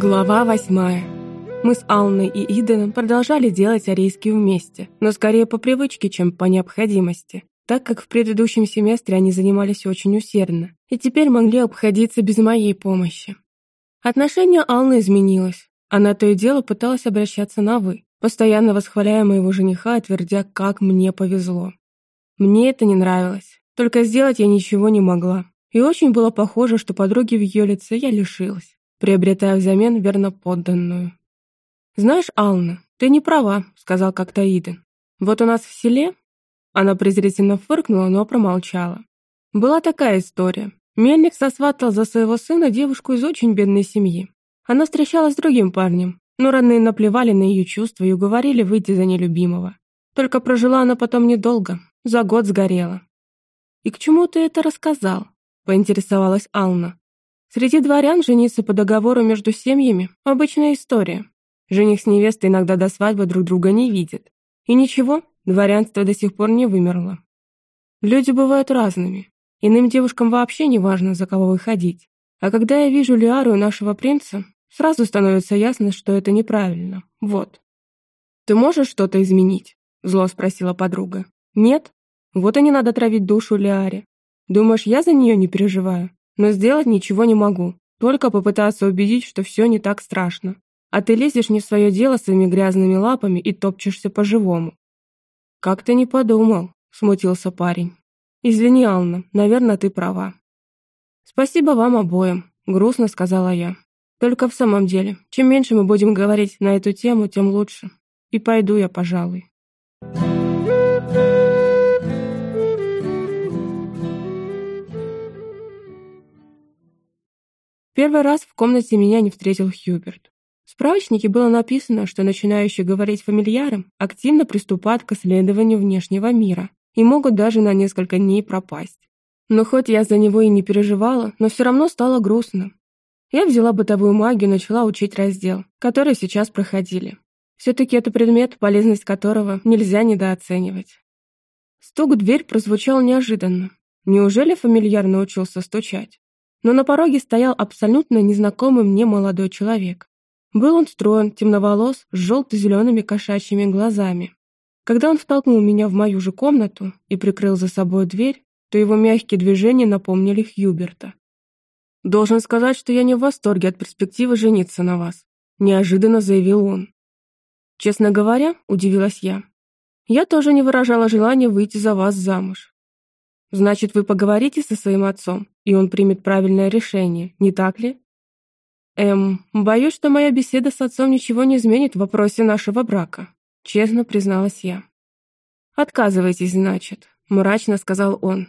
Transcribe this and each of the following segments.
Глава восьмая. Мы с Алной и Иденом продолжали делать арейский вместе, но скорее по привычке, чем по необходимости, так как в предыдущем семестре они занимались очень усердно и теперь могли обходиться без моей помощи. Отношение Алны изменилось. Она то и дело пыталась обращаться на «вы», постоянно восхваляя моего жениха и как мне повезло. Мне это не нравилось, только сделать я ничего не могла. И очень было похоже, что подруги в ее лице я лишилась приобретая взамен верноподданную. «Знаешь, Ална, ты не права», — сказал как-то Иден. «Вот у нас в селе...» Она презрительно фыркнула, но промолчала. Была такая история. Мельник сосватал за своего сына девушку из очень бедной семьи. Она встречалась с другим парнем, но родные наплевали на ее чувства и уговорили выйти за нелюбимого. Только прожила она потом недолго, за год сгорела. «И к чему ты это рассказал?» — поинтересовалась Ална. Среди дворян жениться по договору между семьями – обычная история. Жених с невестой иногда до свадьбы друг друга не видят. И ничего, дворянство до сих пор не вымерло. Люди бывают разными. Иным девушкам вообще не важно, за кого выходить. А когда я вижу Лиару нашего принца, сразу становится ясно, что это неправильно. Вот. «Ты можешь что-то изменить?» – зло спросила подруга. «Нет? Вот и не надо травить душу Лиаре. Думаешь, я за нее не переживаю? Но сделать ничего не могу, только попытаться убедить, что все не так страшно. А ты лезешь не в свое дело своими грязными лапами и топчешься по-живому. «Как ты не подумал?» – смутился парень. «Извини, Ална, наверное, ты права». «Спасибо вам обоим», – грустно сказала я. «Только в самом деле, чем меньше мы будем говорить на эту тему, тем лучше. И пойду я, пожалуй». Первый раз в комнате меня не встретил Хьюберт. В справочнике было написано, что начинающие говорить фамильяром активно приступают к исследованию внешнего мира и могут даже на несколько дней пропасть. Но хоть я за него и не переживала, но все равно стало грустно. Я взяла бытовую магию и начала учить раздел, который сейчас проходили. Все-таки это предмет, полезность которого нельзя недооценивать. Стук в дверь прозвучал неожиданно. Неужели фамильяр научился стучать? Но на пороге стоял абсолютно незнакомый мне молодой человек. Был он строен, темноволос, с желто-зелеными кошачьими глазами. Когда он втолкнул меня в мою же комнату и прикрыл за собой дверь, то его мягкие движения напомнили Хьюберта. «Должен сказать, что я не в восторге от перспективы жениться на вас», неожиданно заявил он. «Честно говоря», — удивилась я, «я тоже не выражала желания выйти за вас замуж. Значит, вы поговорите со своим отцом, и он примет правильное решение, не так ли? Эм, боюсь, что моя беседа с отцом ничего не изменит в вопросе нашего брака, честно призналась я. Отказывайтесь, значит, мрачно сказал он.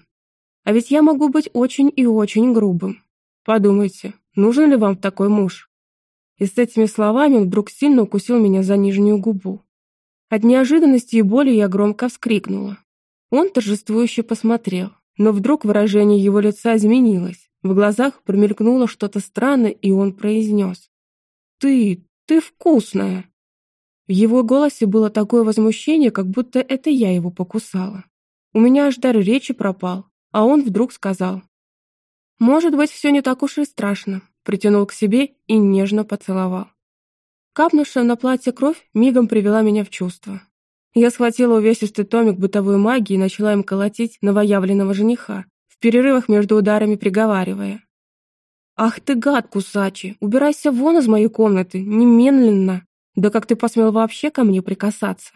А ведь я могу быть очень и очень грубым. Подумайте, нужен ли вам такой муж? И с этими словами он вдруг сильно укусил меня за нижнюю губу. От неожиданности и боли я громко вскрикнула. Он торжествующе посмотрел, но вдруг выражение его лица изменилось. В глазах промелькнуло что-то странное, и он произнес. «Ты, ты вкусная!» В его голосе было такое возмущение, как будто это я его покусала. У меня аж дар речи пропал, а он вдруг сказал. «Может быть, все не так уж и страшно», притянул к себе и нежно поцеловал. Капнувшая на платье кровь мигом привела меня в чувство. Я схватила увесистый томик бытовой магии и начала им колотить новоявленного жениха, в перерывах между ударами приговаривая. «Ах ты гад, кусачий! Убирайся вон из моей комнаты, немедленно! Да как ты посмел вообще ко мне прикасаться?»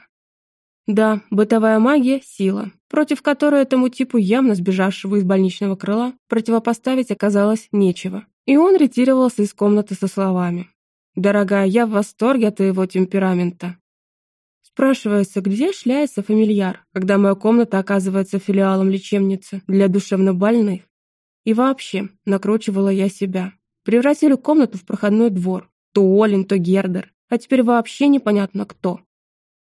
Да, бытовая магия — сила, против которой этому типу явно сбежавшего из больничного крыла противопоставить оказалось нечего. И он ретировался из комнаты со словами. «Дорогая, я в восторге от твоего темперамента. Спрашивается, где шляется фамильяр, когда моя комната оказывается филиалом лечебницы для душевнобольных? И вообще, накручивала я себя. Превратили комнату в проходной двор. То Олин, то Гердер. А теперь вообще непонятно кто.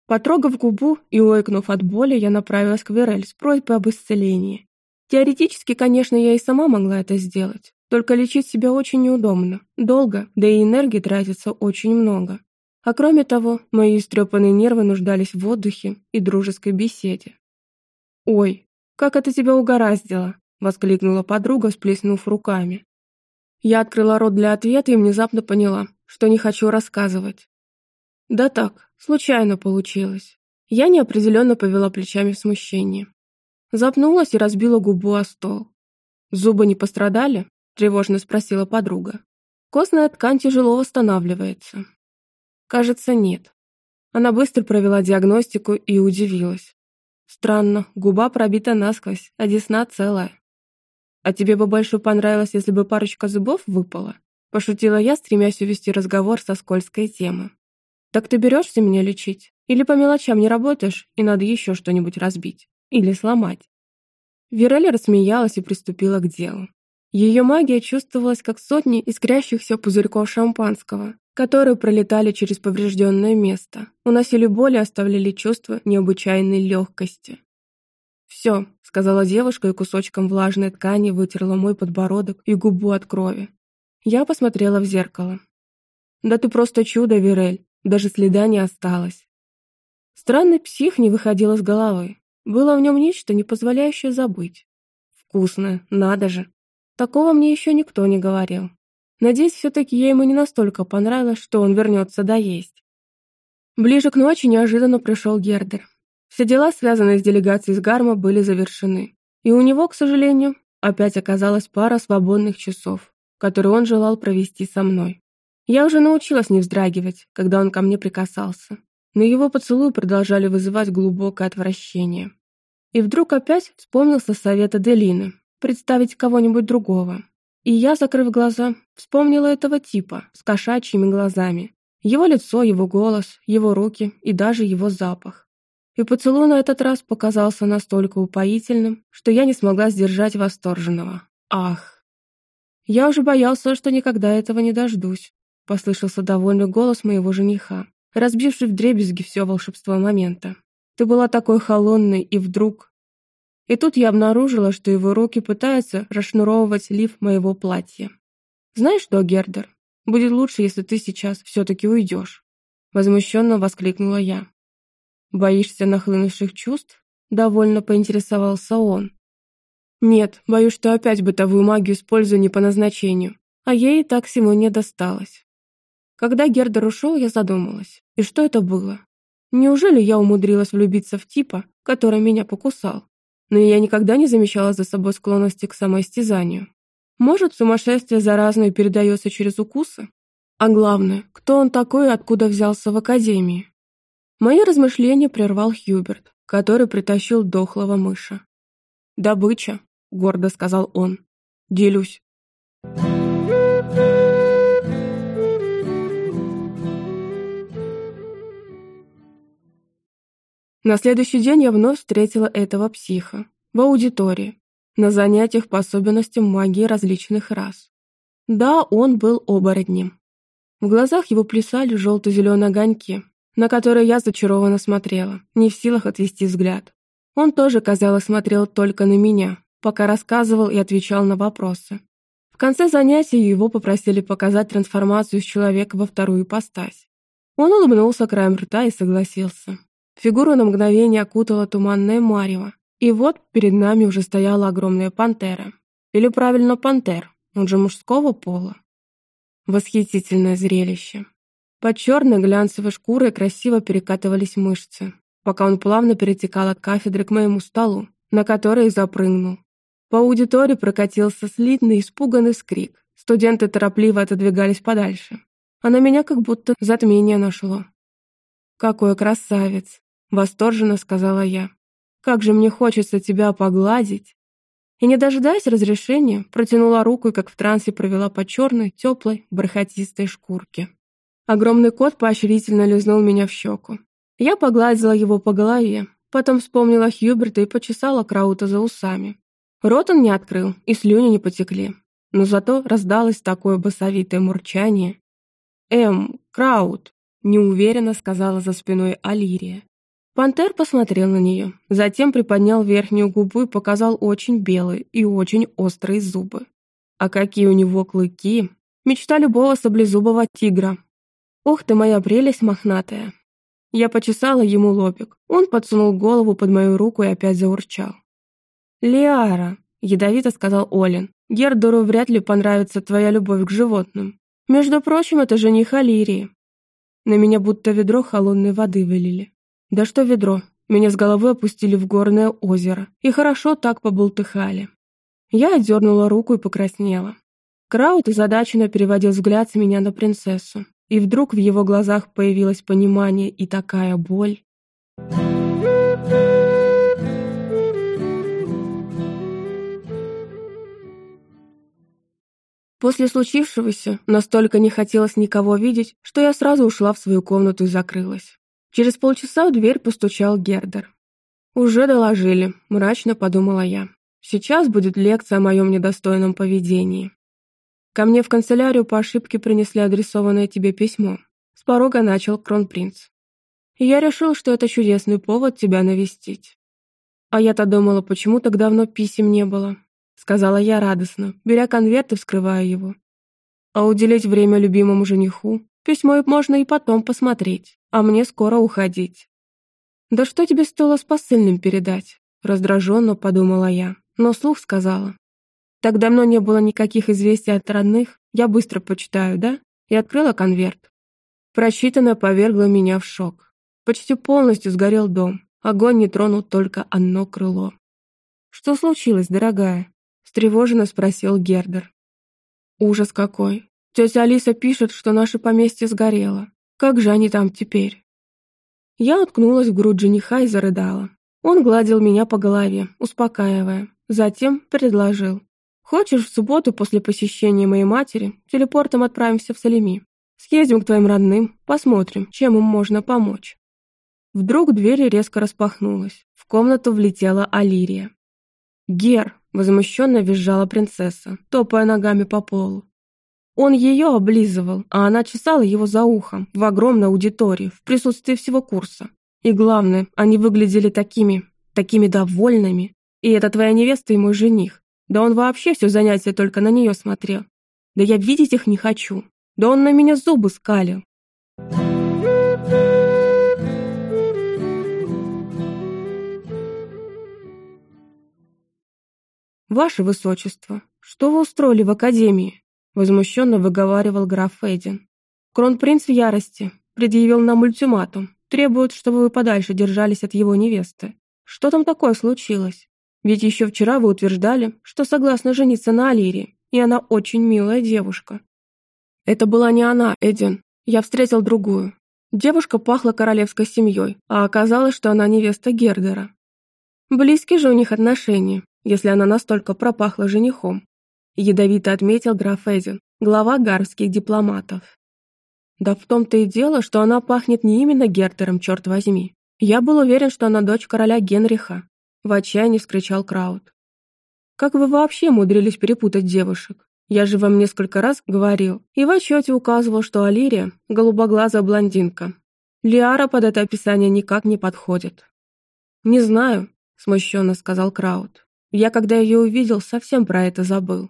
Потрогав губу и ойкнув от боли, я направилась к Верель с просьбой об исцелении. Теоретически, конечно, я и сама могла это сделать. Только лечить себя очень неудобно, долго, да и энергии тратится очень много. А кроме того, мои истрепанные нервы нуждались в отдыхе и дружеской беседе. «Ой, как это тебя угораздило!» — воскликнула подруга, сплеснув руками. Я открыла рот для ответа и внезапно поняла, что не хочу рассказывать. Да так, случайно получилось. Я неопределенно повела плечами в смущении. Запнулась и разбила губу о стол. «Зубы не пострадали?» – тревожно спросила подруга. «Костная ткань тяжело восстанавливается». «Кажется, нет». Она быстро провела диагностику и удивилась. «Странно, губа пробита насквозь, а десна целая». «А тебе бы больше понравилось, если бы парочка зубов выпала?» – пошутила я, стремясь увести разговор со скользкой темы. «Так ты берешься меня лечить? Или по мелочам не работаешь, и надо еще что-нибудь разбить? Или сломать?» Вираля рассмеялась и приступила к делу. Ее магия чувствовалась, как сотни искрящихся пузырьков шампанского, которые пролетали через поврежденное место, уносили боль и оставляли чувство необычайной легкости. «Все», — сказала девушка и кусочком влажной ткани вытерла мой подбородок и губу от крови. Я посмотрела в зеркало. «Да ты просто чудо, Вирель, даже следа не осталось». Странный псих не выходил из головы. Было в нем нечто, не позволяющее забыть. Вкусно, надо же. Такого мне еще никто не говорил. Надеюсь, все-таки я ему не настолько понравилась, что он вернется доесть. Ближе к ночи неожиданно пришел Гердер. Все дела, связанные с делегацией из Гарма, были завершены. И у него, к сожалению, опять оказалась пара свободных часов, которые он желал провести со мной. Я уже научилась не вздрагивать, когда он ко мне прикасался но его поцелуи продолжали вызывать глубокое отвращение. И вдруг опять вспомнился совета Делины представить кого-нибудь другого. И я, закрыв глаза, вспомнила этого типа с кошачьими глазами. Его лицо, его голос, его руки и даже его запах. И поцелуй на этот раз показался настолько упоительным, что я не смогла сдержать восторженного. Ах! Я уже боялся, что никогда этого не дождусь, послышался довольный голос моего жениха разбивший вдребезги все волшебство момента. Ты была такой холодной, и вдруг... И тут я обнаружила, что его руки пытаются расшнуровывать лиф моего платья. «Знаешь что, Гердер, будет лучше, если ты сейчас все-таки уйдешь», возмущенно воскликнула я. «Боишься нахлынувших чувств?» довольно поинтересовался он. «Нет, боюсь, что опять бытовую магию использую не по назначению, а ей и так всему не досталось. Когда Гердер ушел, я задумалась. И что это было? Неужели я умудрилась влюбиться в типа, который меня покусал? Но я никогда не замечала за собой склонности к самоистязанию. Может, сумасшествие заразное передается через укусы? А главное, кто он такой и откуда взялся в академии? Мои размышления прервал Хьюберт, который притащил дохлого мыша. «Добыча», — гордо сказал он. «Делюсь». На следующий день я вновь встретила этого психа. В аудитории. На занятиях по особенностям магии различных рас. Да, он был оборотнем. В глазах его плясали желто-зеленые огоньки, на которые я зачарованно смотрела, не в силах отвести взгляд. Он тоже, казалось, смотрел только на меня, пока рассказывал и отвечал на вопросы. В конце занятия его попросили показать трансформацию из человека во вторую ипостась. Он улыбнулся краем рта и согласился. Фигуру на мгновение окутала туманная марево, и вот перед нами уже стояла огромная пантера. Или правильно пантер, он же мужского пола. Восхитительное зрелище. Под черной глянцевой шкурой красиво перекатывались мышцы, пока он плавно перетекал от кафедры к моему столу, на который запрыгнул. По аудитории прокатился слитный, испуганный скрик. Студенты торопливо отодвигались подальше. А на меня как будто затмение нашло. «Какой красавец!» — восторженно сказала я. «Как же мне хочется тебя погладить!» И, не дожидаясь разрешения, протянула руку и, как в трансе, провела по черной, теплой, бархатистой шкурке. Огромный кот поощрительно лизнул меня в щеку. Я погладила его по голове, потом вспомнила Хьюберта и почесала Краута за усами. Рот он не открыл, и слюни не потекли. Но зато раздалось такое басовитое мурчание. «Эм, Краут!» неуверенно сказала за спиной Алирия. Пантер посмотрел на нее, затем приподнял верхнюю губу и показал очень белые и очень острые зубы. А какие у него клыки! Мечта любого саблезубого тигра. Ух ты, моя прелесть мохнатая! Я почесала ему лобик. Он подсунул голову под мою руку и опять заурчал. «Лиара», — ядовито сказал Олин, — «Гердору вряд ли понравится твоя любовь к животным. Между прочим, это жених Алирии. На меня будто ведро холодной воды вылили. Да что ведро, меня с головы опустили в горное озеро, и хорошо так поболтыхали. Я отдернула руку и покраснела. Краут озадаченно переводил взгляд с меня на принцессу, и вдруг в его глазах появилось понимание и такая боль. После случившегося настолько не хотелось никого видеть, что я сразу ушла в свою комнату и закрылась. Через полчаса в дверь постучал Гердер. «Уже доложили», — мрачно подумала я. «Сейчас будет лекция о моем недостойном поведении». Ко мне в канцелярию по ошибке принесли адресованное тебе письмо. С порога начал кронпринц. Я решил, что это чудесный повод тебя навестить. А я-то думала, почему так давно писем не было, сказала я радостно, беря конверт и вскрывая его. А уделить время любимому жениху, письмо можно и потом посмотреть, а мне скоро уходить. Да что тебе стоило с посыльным передать? Раздраженно подумала я, но слух сказала. Так давно не было никаких известий от родных, я быстро почитаю, да? И открыла конверт. Прочитанное повергло меня в шок. Почти полностью сгорел дом. Огонь не тронул только одно крыло. «Что случилось, дорогая?» — встревоженно спросил Гердер. «Ужас какой! Тетя Алиса пишет, что наше поместье сгорело. Как же они там теперь?» Я уткнулась в грудь жениха и зарыдала. Он гладил меня по голове, успокаивая. Затем предложил. Хочешь, в субботу после посещения моей матери телепортом отправимся в Салеми? Съездим к твоим родным, посмотрим, чем им можно помочь». Вдруг дверь резко распахнулась. В комнату влетела Алирия. «Гер!» — возмущенно визжала принцесса, топая ногами по полу. Он ее облизывал, а она чесала его за ухом в огромной аудитории в присутствии всего курса. И главное, они выглядели такими, такими довольными. И это твоя невеста и мой жених. Да он вообще все занятие только на нее смотрел. Да я видеть их не хочу. Да он на меня зубы скалил. «Ваше Высочество, что вы устроили в Академии?» Возмущенно выговаривал граф Эдин. Кронпринц в ярости, предъявил нам ультиматум, требует, чтобы вы подальше держались от его невесты. Что там такое случилось? Ведь еще вчера вы утверждали, что согласны жениться на Алире, и она очень милая девушка. Это была не она, Эдин. Я встретил другую. Девушка пахла королевской семьей, а оказалось, что она невеста Гердера. Близкие же у них отношения, если она настолько пропахла женихом. Ядовито отметил граф Эдин, глава гарских дипломатов. Да в том-то и дело, что она пахнет не именно Гердером, черт возьми. Я был уверен, что она дочь короля Генриха, в отчаянии вскричал Краут. «Как вы вообще умудрились перепутать девушек? Я же вам несколько раз говорил, и в отчете указывал, что Алирия — голубоглазая блондинка. Лиара под это описание никак не подходит». «Не знаю», — смущенно сказал Краут. «Я, когда ее увидел, совсем про это забыл.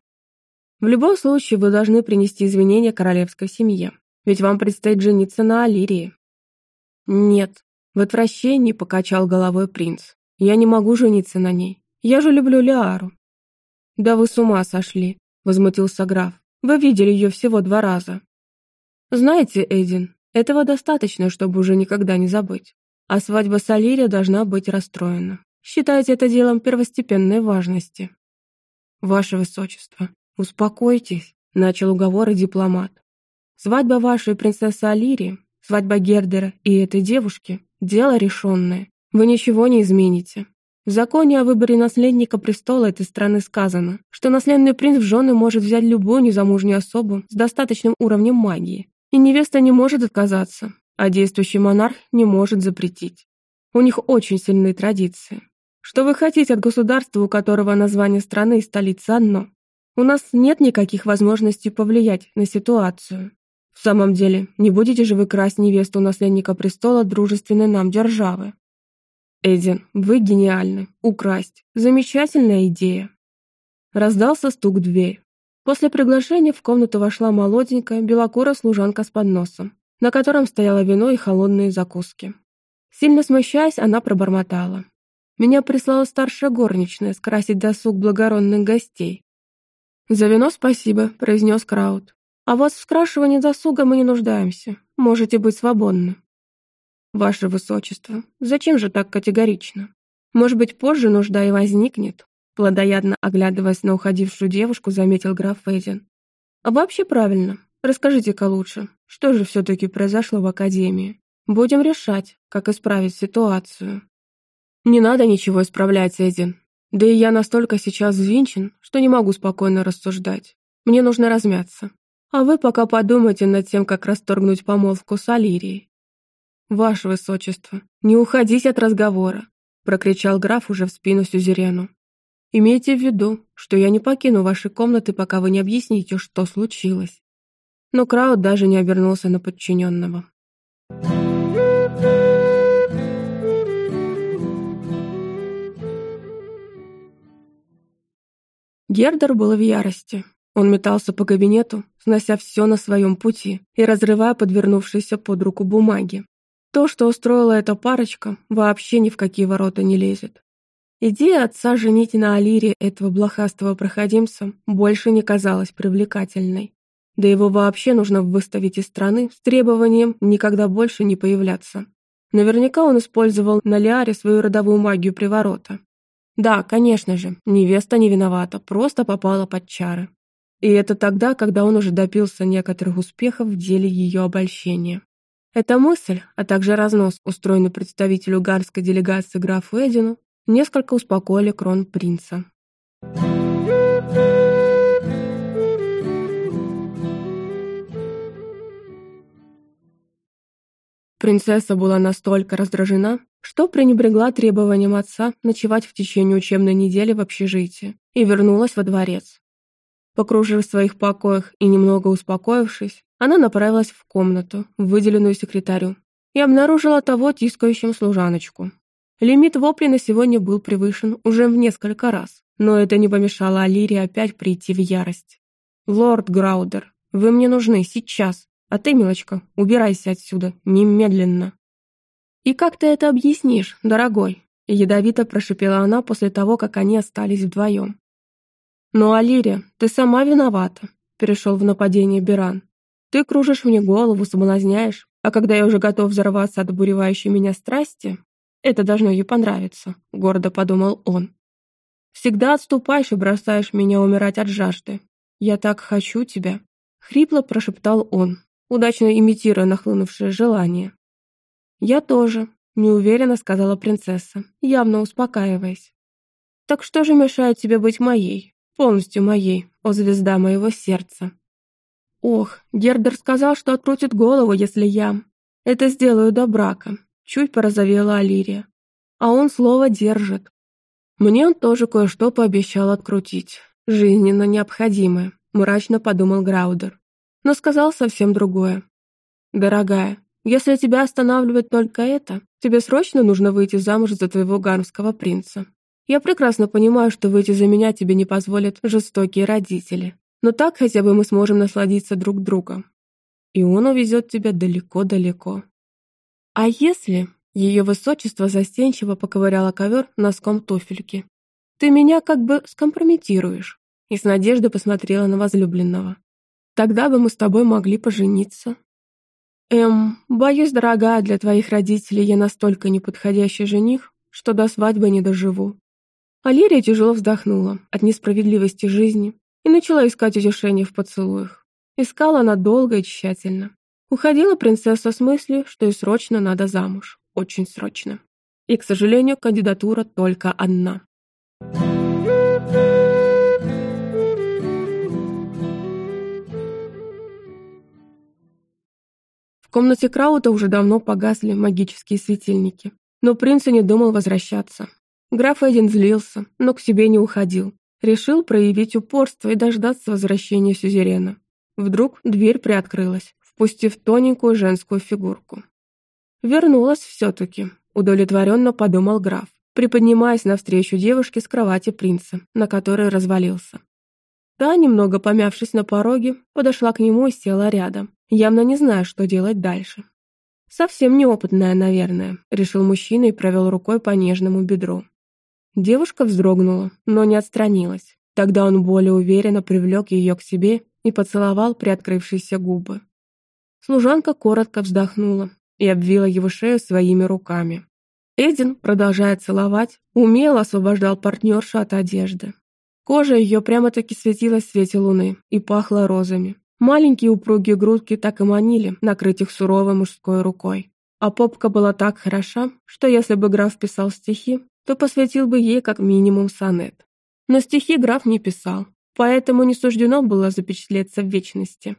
В любом случае, вы должны принести извинения королевской семье, ведь вам предстоит жениться на Алирии». «Нет», — в отвращении покачал головой принц. Я не могу жениться на ней. Я же люблю Лиару». «Да вы с ума сошли», — возмутился граф. «Вы видели ее всего два раза». «Знаете, Эдин, этого достаточно, чтобы уже никогда не забыть. А свадьба с Алирией должна быть расстроена. Считайте это делом первостепенной важности». «Ваше Высочество, успокойтесь», — начал уговоры дипломат. «Свадьба вашей принцессы Алирии, свадьба Гердера и этой девушки — дело решенное. Вы ничего не измените. В законе о выборе наследника престола этой страны сказано, что наследный принц в жены может взять любую незамужнюю особу с достаточным уровнем магии, и невеста не может отказаться, а действующий монарх не может запретить. У них очень сильные традиции. Что вы хотите от государства, у которого название страны и столица одно? У нас нет никаких возможностей повлиять на ситуацию. В самом деле, не будете же вы красть невесту наследника престола дружественной нам державы. Эдин, вы гениальны. Украсть. Замечательная идея. Раздался стук в дверь. После приглашения в комнату вошла молоденькая, белокурая служанка с подносом, на котором стояло вино и холодные закуски. Сильно смущаясь, она пробормотала. «Меня прислала старшая горничная скрасить досуг благородных гостей». «За вино спасибо», — произнес Краут. А вот в скрашивании досуга мы не нуждаемся. Можете быть свободны. Ваше Высочество, зачем же так категорично? Может быть, позже нужда и возникнет? Плодоядно оглядываясь на уходившую девушку, заметил граф Эдин. А вообще правильно. Расскажите-ка лучше, что же все-таки произошло в Академии? Будем решать, как исправить ситуацию. Не надо ничего исправлять, Эдин. Да и я настолько сейчас взвинчен, что не могу спокойно рассуждать. Мне нужно размяться. А вы пока подумайте над тем, как расторгнуть помолвку с Алирией. «Ваше высочество, не уходите от разговора», — прокричал граф уже в спину сюзерену. «Имейте в виду, что я не покину ваши комнаты, пока вы не объясните, что случилось». Но Крауд даже не обернулся на подчиненного. Гердер был в ярости. Он метался по кабинету, снося все на своем пути и разрывая подвернувшиеся под руку бумаги. То, что устроила эта парочка, вообще ни в какие ворота не лезет. Идея отца женить на Алире этого блохастого проходимца больше не казалась привлекательной. Да его вообще нужно выставить из страны с требованием никогда больше не появляться. Наверняка он использовал на Лиаре свою родовую магию приворота. Да, конечно же, невеста не виновата, просто попала под чары. И это тогда, когда он уже добился некоторых успехов в деле ее обольщения. Эта мысль, а также разнос, устроенный представителю гарской делегации графу Эдину, несколько успокоили кронпринца. Принцесса была настолько раздражена, что пренебрегла требованиям отца ночевать в течение учебной недели в общежитии и вернулась во дворец. Покружив в своих покоях и немного успокоившись, она направилась в комнату, выделенную секретарю, и обнаружила того тискающим служаночку. Лимит вопли на сегодня был превышен уже в несколько раз, но это не помешало Алире опять прийти в ярость. «Лорд Граудер, вы мне нужны сейчас, а ты, милочка, убирайся отсюда, немедленно». «И как ты это объяснишь, дорогой?» Ядовито прошипела она после того, как они остались вдвоем. «Ну, Алирия, ты сама виновата», — перешел в нападение Биран. Ты кружишь мне голову, соблазняешь, а когда я уже готов взорваться от обуревающей меня страсти, это должно ей понравиться», — гордо подумал он. «Всегда отступаешь и бросаешь меня умирать от жажды. Я так хочу тебя», — хрипло прошептал он, удачно имитируя нахлынувшее желание. «Я тоже», — неуверенно сказала принцесса, явно успокаиваясь. «Так что же мешает тебе быть моей, полностью моей, о звезда моего сердца?» Ох, Гердер сказал, что открутит голову, если я это сделаю до брака. Чуть порозовела Алирия. А он слово держит. Мне он тоже кое-что пообещал открутить. Жизненно необходимое, мрачно подумал Граудер. Но сказал совсем другое. Дорогая, если тебя останавливает только это, тебе срочно нужно выйти замуж за твоего гармского принца. Я прекрасно понимаю, что выйти за меня тебе не позволят жестокие родители. Но так хотя бы мы сможем насладиться друг другом. И он увезет тебя далеко-далеко. А если... Ее высочество застенчиво поковыряла ковер носком туфельки. «Ты меня как бы скомпрометируешь», и с надеждой посмотрела на возлюбленного. «Тогда бы мы с тобой могли пожениться». «Эм, боюсь, дорогая, для твоих родителей я настолько неподходящий жених, что до свадьбы не доживу». Алирия тяжело вздохнула от несправедливости жизни и начала искать утешение в поцелуях. Искала она долго и тщательно. Уходила принцесса с мыслью, что ей срочно надо замуж. Очень срочно. И, к сожалению, кандидатура только одна. Комнате Краута уже давно погасли магические светильники, но принц и не думал возвращаться. Граф Эдин злился, но к себе не уходил, Решил проявить упорство и дождаться возвращения сюзерена. Вдруг дверь приоткрылась, впустив тоненькую женскую фигурку. Вернулась все-таки, удовлетворенно подумал граф, приподнимаясь навстречу девушке с кровати принца, на которой развалился. Та, немного помявшись на пороге, подошла к нему и села рядом, явно не зная, что делать дальше. «Совсем неопытная, наверное», — решил мужчина и провел рукой по нежному бедру. Девушка вздрогнула, но не отстранилась. Тогда он более уверенно привлек ее к себе и поцеловал приоткрывшиеся губы. Служанка коротко вздохнула и обвила его шею своими руками. Эдин, продолжая целовать, умело освобождал партнершу от одежды. Кожа ее прямо-таки светилась в свете луны и пахла розами. Маленькие упругие грудки так и манили накрыть их суровой мужской рукой. А попка была так хороша, что если бы граф писал стихи, то посвятил бы ей как минимум сонет. Но стихи граф не писал, поэтому не суждено было запечатлеться в вечности.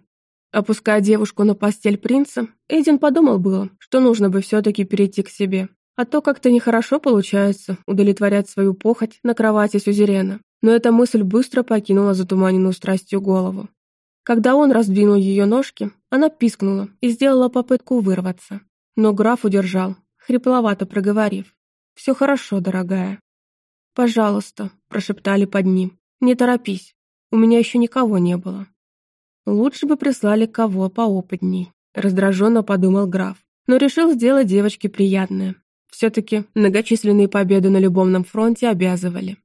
Опуская девушку на постель принца, Эдин подумал было, что нужно бы все-таки перейти к себе. А то как-то нехорошо получается удовлетворять свою похоть на кровати Сюзерена. Но эта мысль быстро покинула затуманенную страстью голову. Когда он раздвинул ее ножки, она пискнула и сделала попытку вырваться. Но граф удержал, хрипловато проговорив. «Все хорошо, дорогая». «Пожалуйста», – прошептали под ним. «Не торопись, у меня еще никого не было». «Лучше бы прислали кого поопытней», – раздраженно подумал граф, но решил сделать девочке приятное. Все-таки многочисленные победы на любовном фронте обязывали.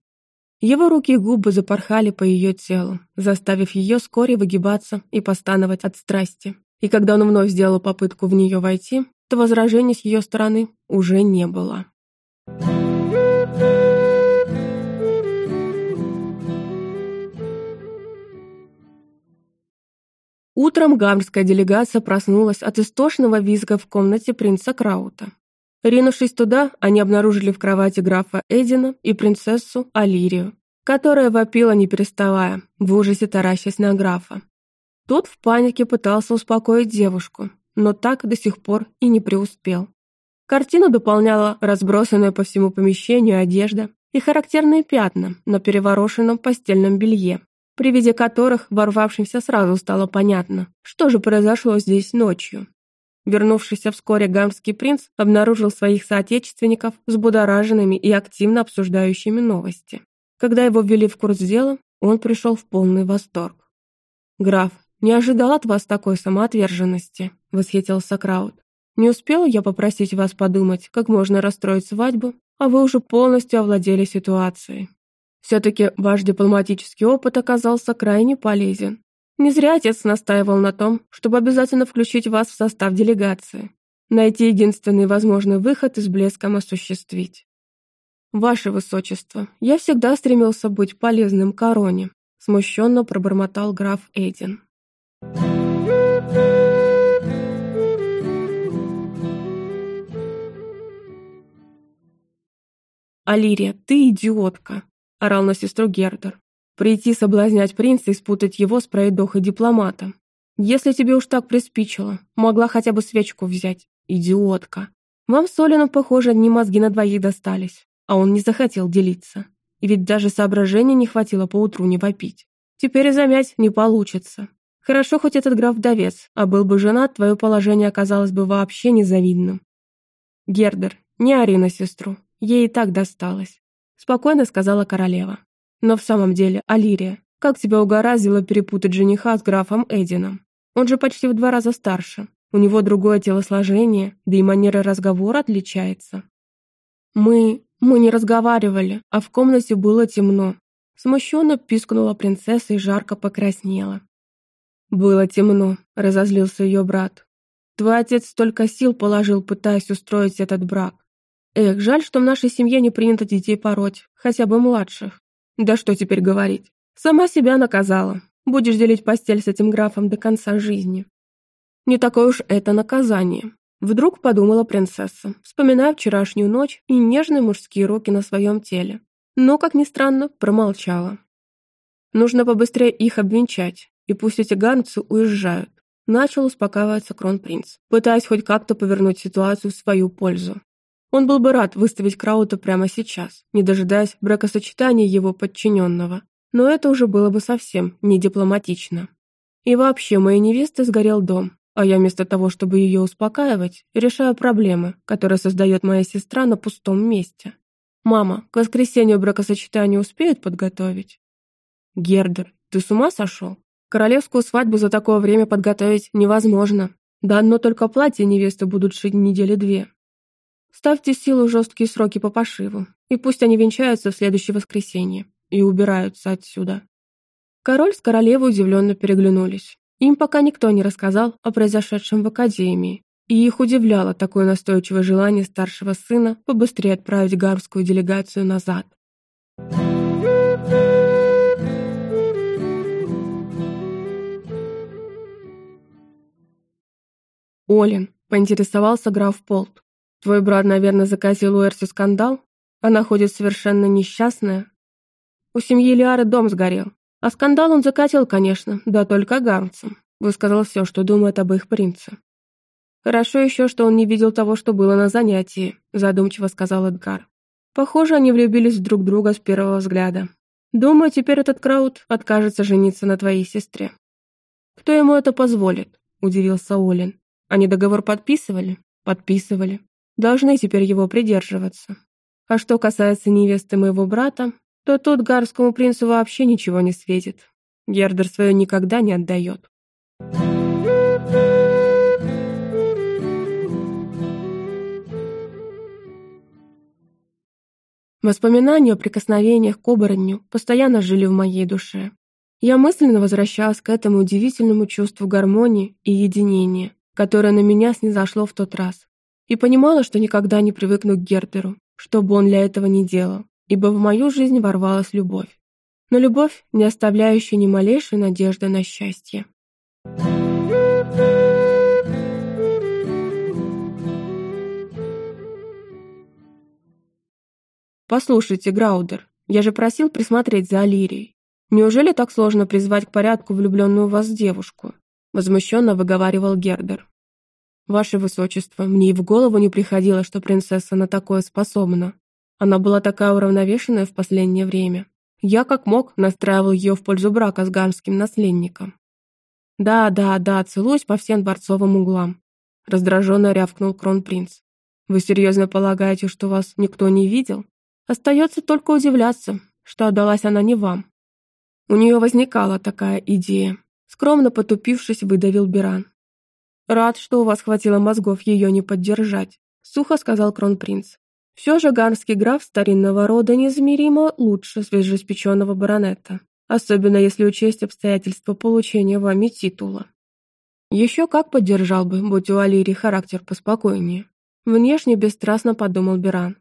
Его руки и губы запорхали по ее телу, заставив ее вскоре выгибаться и постановать от страсти. И когда он вновь сделал попытку в нее войти, то возражений с ее стороны уже не было. Утром гамская делегация проснулась от истошного визга в комнате принца Краута. Ринувшись туда, они обнаружили в кровати графа Эдина и принцессу Алирию, которая вопила не переставая, в ужасе таращась на графа. Тот в панике пытался успокоить девушку, но так до сих пор и не преуспел. Картину дополняла разбросанная по всему помещению одежда и характерные пятна на переворошенном постельном белье, при виде которых ворвавшимся сразу стало понятно, что же произошло здесь ночью. Вернувшийся вскоре гамский принц обнаружил своих соотечественников взбудораженными и активно обсуждающими новости. Когда его ввели в курс дела, он пришел в полный восторг. «Граф, не ожидал от вас такой самоотверженности», — восхитился Краут. «Не успела я попросить вас подумать, как можно расстроить свадьбу, а вы уже полностью овладели ситуацией. Все-таки ваш дипломатический опыт оказался крайне полезен. Не зря отец настаивал на том, чтобы обязательно включить вас в состав делегации. Найти единственный возможный выход и с блеском осуществить. «Ваше Высочество, я всегда стремился быть полезным короне», смущенно пробормотал граф Эйден. «Алирия, ты идиотка!» — орал на сестру Гердер. «Прийти соблазнять принца и спутать его с пройдохой дипломата. Если тебе уж так приспичило, могла хотя бы свечку взять. Идиотка. Вам с Олином, похоже, одни мозги на двоих достались, а он не захотел делиться. И ведь даже соображения не хватило поутру не вопить. Теперь и замять не получится. Хорошо, хоть этот граф вдовец, а был бы женат, твое положение оказалось бы вообще незавидным. Гердер, не ори на сестру, ей и так досталось спокойно сказала королева. Но в самом деле, Алирия, как тебя угораздило перепутать жениха с графом Эдином? Он же почти в два раза старше. У него другое телосложение, да и манера разговора отличается. Мы... мы не разговаривали, а в комнате было темно. Смущенно пискнула принцесса и жарко покраснела. «Было темно», — разозлился ее брат. «Твой отец столько сил положил, пытаясь устроить этот брак. Эх, жаль, что в нашей семье не принято детей пороть, хотя бы младших. Да что теперь говорить. Сама себя наказала. Будешь делить постель с этим графом до конца жизни. Не такое уж это наказание. Вдруг подумала принцесса, вспоминая вчерашнюю ночь и нежные мужские руки на своем теле. Но, как ни странно, промолчала. Нужно побыстрее их обвенчать, и пусть эти ганцы уезжают. Начал успокаиваться кронпринц, пытаясь хоть как-то повернуть ситуацию в свою пользу. Он был бы рад выставить Краута прямо сейчас, не дожидаясь бракосочетания его подчиненного. Но это уже было бы совсем не дипломатично. И вообще, моей невесты сгорел дом, а я вместо того, чтобы ее успокаивать, решаю проблемы, которые создает моя сестра на пустом месте. Мама, к воскресенью бракосочетание успеют подготовить? Гердер, ты с ума сошел? Королевскую свадьбу за такое время подготовить невозможно. Да одно только платье невесты будут шить недели две. Ставьте силу жесткие сроки по пошиву, и пусть они венчаются в следующее воскресенье и убираются отсюда. Король с королевой удивленно переглянулись. Им пока никто не рассказал о произошедшем в Академии, и их удивляло такое настойчивое желание старшего сына побыстрее отправить гармскую делегацию назад. Олин, поинтересовался граф Полт. Твой брат, наверное, заказил у Эрси скандал? Она ходит совершенно несчастная. У семьи Лиары дом сгорел. А скандал он закатил, конечно, да только гармцам. Высказал все, что думает об их принце. «Хорошо еще, что он не видел того, что было на занятии», задумчиво сказал Эдгар. «Похоже, они влюбились друг в друга с первого взгляда. Думаю, теперь этот Краут откажется жениться на твоей сестре». «Кто ему это позволит?» – удивился Олин. «Они договор подписывали?» «Подписывали. Должны теперь его придерживаться. А что касается невесты моего брата, то тут гарскому принцу вообще ничего не светит. Гердер свое никогда не отдает». Воспоминания о прикосновениях к оборотню постоянно жили в моей душе. Я мысленно возвращалась к этому удивительному чувству гармонии и единения, которое на меня снизошло в тот раз, и понимала, что никогда не привыкну к Гердеру, что бы он для этого не делал, ибо в мою жизнь ворвалась любовь. Но любовь, не оставляющая ни малейшей надежды на счастье. «Послушайте, Граудер, я же просил присмотреть за Алирией. Неужели так сложно призвать к порядку влюбленную в вас девушку?» Возмущенно выговаривал Гердер. «Ваше Высочество, мне и в голову не приходило, что принцесса на такое способна. Она была такая уравновешенная в последнее время. Я, как мог, настраивал ее в пользу брака с ганским наследником. «Да, да, да, целуюсь по всем дворцовым углам», раздраженно рявкнул кронпринц. «Вы серьезно полагаете, что вас никто не видел? Остается только удивляться, что отдалась она не вам. У нее возникала такая идея. Скромно потупившись, выдавил Биран. «Рад, что у вас хватило мозгов ее не поддержать», — сухо сказал кронпринц. «Все же ганский граф старинного рода неизмеримо лучше свежеиспеченного баронета, особенно если учесть обстоятельства получения вами титула». Еще как поддержал бы, будь у Алири характер поспокойнее. Внешне бесстрастно подумал Биран.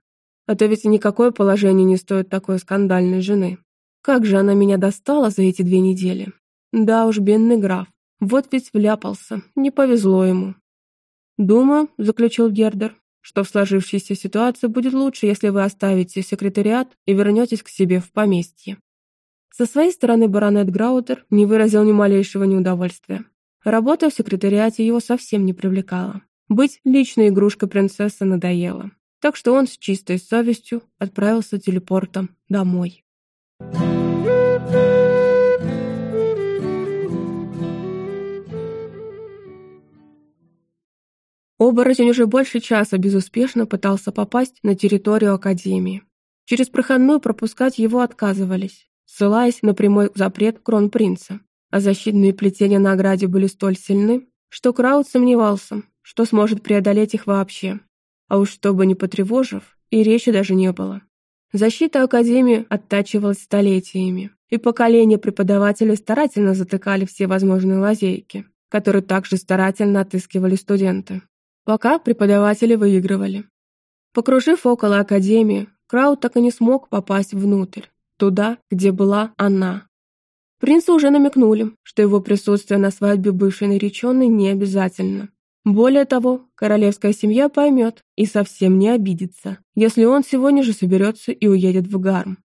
А то ведь никакое положение не стоит такой скандальной жены. Как же она меня достала за эти две недели. Да уж, бедный граф. Вот ведь вляпался, не повезло ему. «Думаю», — заключил Гердер, «что в сложившейся ситуации будет лучше, если вы оставите секретариат и вернетесь к себе в поместье». Со своей стороны баронет Граутер не выразил ни малейшего неудовольствия. Работа в секретариате его совсем не привлекала. Быть личной игрушкой принцессы надоело так что он с чистой совестью отправился телепортом домой. Оборотень уже больше часа безуспешно пытался попасть на территорию Академии. Через проходную пропускать его отказывались, ссылаясь на прямой запрет кронпринца, а защитные плетения на ограде были столь сильны, что Краут сомневался, что сможет преодолеть их вообще. А уж чтобы не потревожив, и речи даже не было. Защита Академии оттачивалась столетиями, и поколения преподавателей старательно затыкали все возможные лазейки, которые также старательно отыскивали студенты. Пока преподаватели выигрывали. Покружив около Академии, Крауд так и не смог попасть внутрь, туда, где была она. Принцу уже намекнули, что его присутствие на свадьбе бывшей нареченной не обязательно, более того, королевская семья поймет и совсем не обидится, если он сегодня же соберется и уедет в Гарм.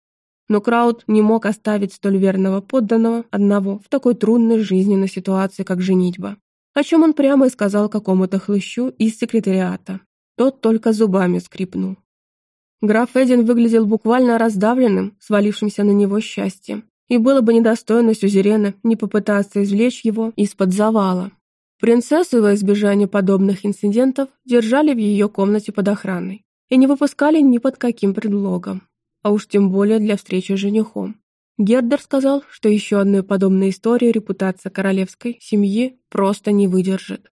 Но Крауд не мог оставить столь верного подданного одного в такой трудной жизненной ситуации, как женитьба, о чем он прямо и сказал какому-то хлыщу из секретариата. Тот только зубами скрипнул. Граф Эдин выглядел буквально раздавленным, свалившимся на него счастьем, и было бы недостойно сюзерена не попытаться извлечь его из-под завала. Принцессу во избежание подобных инцидентов держали в ее комнате под охраной и не выпускали ни под каким предлогом, а уж тем более для встречи с женихом. Гердер сказал, что еще одной подобной истории репутация королевской семьи просто не выдержит.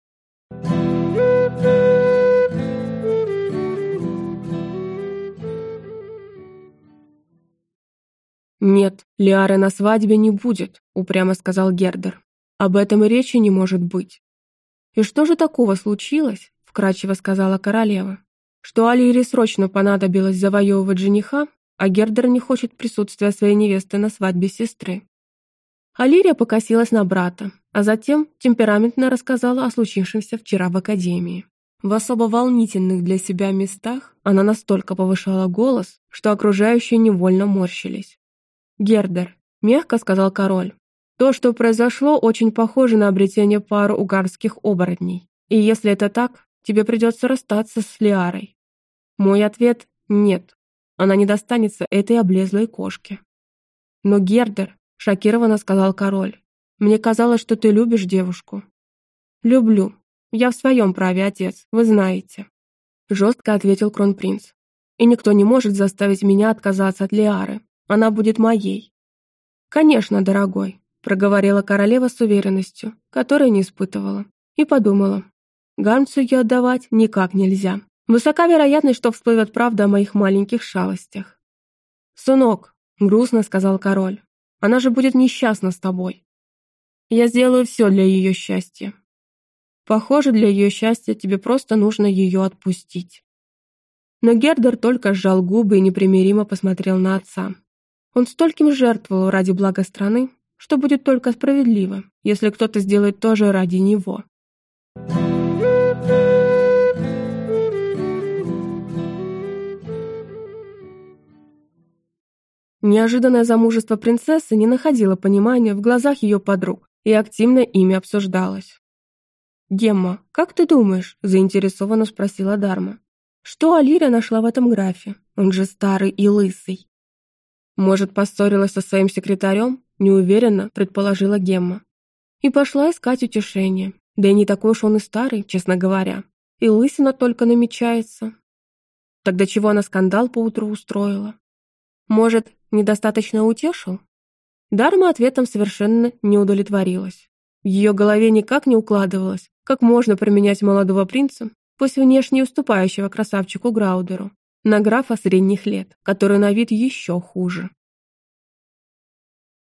«Нет, Лиары на свадьбе не будет», — упрямо сказал Гердер. «Об этом и речи не может быть». «И что же такого случилось?» — вкратчиво сказала королева. «Что Алире срочно понадобилось завоевывать жениха, а Гердер не хочет присутствия своей невесты на свадьбе сестры». Алирия покосилась на брата, а затем темпераментно рассказала о случившемся вчера в академии. В особо волнительных для себя местах она настолько повышала голос, что окружающие невольно морщились. «Гердер», — мягко сказал король, — «то, что произошло, очень похоже на обретение пары угарских оборотней. И если это так, тебе придется расстаться с Лиарой». Мой ответ — нет. Она не достанется этой облезлой кошке. «Но, Гердер», — шокированно сказал король, — «мне казалось, что ты любишь девушку». «Люблю», «Я в своем праве, отец, вы знаете», — жестко ответил кронпринц. «И никто не может заставить меня отказаться от Лиары. Она будет моей». «Конечно, дорогой», — проговорила королева с уверенностью, которой не испытывала, и подумала. «Ганцу ее отдавать никак нельзя. Высока вероятность, что всплывет правда о моих маленьких шалостях». «Сынок», — грустно сказал король, — «она же будет несчастна с тобой. Я сделаю все для ее счастья. Похоже, для ее счастья тебе просто нужно ее отпустить. Но Гердер только сжал губы и непримиримо посмотрел на отца. Он стольким жертвовал ради блага страны, что будет только справедливо, если кто-то сделает то же ради него. Неожиданное замужество принцессы не находило понимания в глазах ее подруг и активно ими обсуждалось. «Гемма, как ты думаешь?» – заинтересованно спросила Дарма. «Что Алира нашла в этом графе? Он же старый и лысый». «Может, поссорилась со своим секретарем?» – неуверенно предположила Гемма. И пошла искать утешение. Да и не такой уж он и старый, честно говоря. И лысина только намечается. Тогда чего она скандал поутру устроила? Может, недостаточно утешил? Дарма ответом совершенно не удовлетворилась. В ее голове никак не укладывалось, как можно променять молодого принца, пусть внешне уступающего красавчику Граудеру, на графа средних лет, который на вид еще хуже.